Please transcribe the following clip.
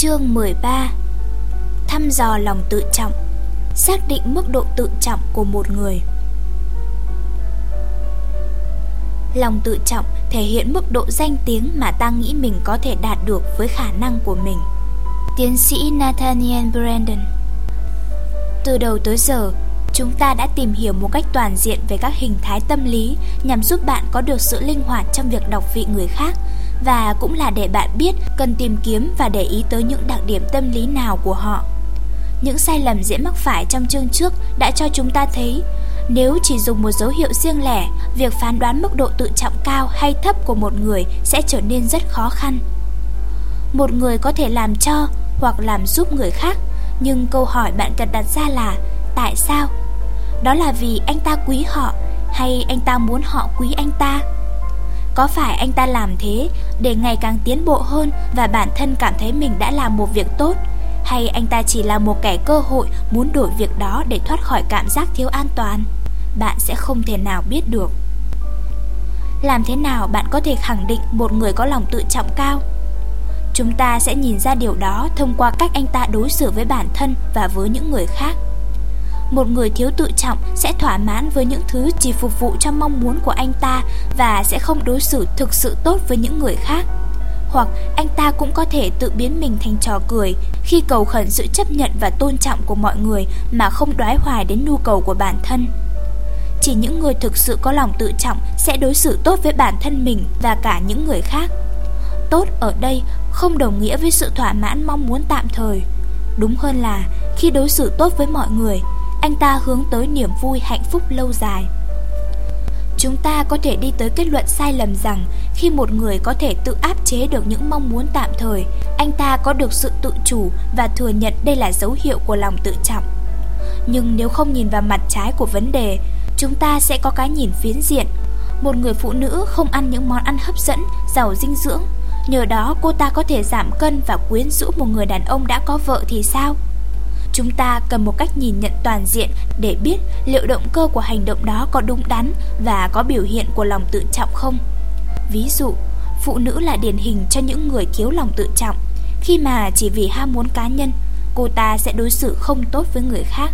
Chương 13 Thăm dò lòng tự trọng. Xác định mức độ tự trọng của một người. Lòng tự trọng thể hiện mức độ danh tiếng mà ta nghĩ mình có thể đạt được với khả năng của mình. Tiến sĩ Nathaniel Brandon. Từ đầu tới giờ, chúng ta đã tìm hiểu một cách toàn diện về các hình thái tâm lý nhằm giúp bạn có được sự linh hoạt trong việc đọc vị người khác và cũng là để bạn biết cần tìm kiếm và để ý tới những đặc điểm tâm lý nào của họ. Những sai lầm dễ mắc phải trong chương trước đã cho chúng ta thấy nếu chỉ dùng một dấu hiệu riêng lẻ, việc phán đoán mức độ tự trọng cao hay thấp của một người sẽ trở nên rất khó khăn. Một người có thể làm cho hoặc làm giúp người khác, nhưng câu hỏi bạn cần đặt ra là tại sao? Đó là vì anh ta quý họ hay anh ta muốn họ quý anh ta? Có phải anh ta làm thế để ngày càng tiến bộ hơn và bản thân cảm thấy mình đã làm một việc tốt hay anh ta chỉ là một kẻ cơ hội muốn đổi việc đó để thoát khỏi cảm giác thiếu an toàn? Bạn sẽ không thể nào biết được. Làm thế nào bạn có thể khẳng định một người có lòng tự trọng cao? Chúng ta sẽ nhìn ra điều đó thông qua cách anh ta đối xử với bản thân và với những người khác. Một người thiếu tự trọng sẽ thỏa mãn với những thứ chỉ phục vụ cho mong muốn của anh ta và sẽ không đối xử thực sự tốt với những người khác hoặc anh ta cũng có thể tự biến mình thành trò cười khi cầu khẩn sự chấp nhận và tôn trọng của mọi người mà không đoái hoài đến nhu cầu của bản thân. Chỉ những người thực sự có lòng tự trọng sẽ đối xử tốt với bản thân mình và cả những người khác. Tốt ở đây không đồng nghĩa với sự thỏa mãn mong muốn tạm thời. Đúng hơn là khi đối xử tốt với mọi người, anh ta hướng tới niềm vui hạnh phúc lâu dài. Chúng ta có thể đi tới kết luận sai lầm rằng khi một người có thể tự áp chế được những mong muốn tạm thời, anh ta có được sự tự chủ và thừa nhận đây là dấu hiệu của lòng tự trọng. Nhưng nếu không nhìn vào mặt trái của vấn đề, chúng ta sẽ có cái nhìn phiến diện. Một người phụ nữ không ăn những món ăn hấp dẫn, giàu dinh dưỡng, nhờ đó cô ta có thể giảm cân và quyến rũ một người đàn ông đã có vợ thì sao? Chúng ta cần một cách nhìn nhận toàn diện để biết liệu động cơ của hành động đó có đúng đắn và có biểu hiện của lòng tự trọng không. Ví dụ, phụ nữ là điển hình cho những người thiếu lòng tự trọng. Khi mà chỉ vì ham muốn cá nhân, cô ta sẽ đối xử không tốt với người khác.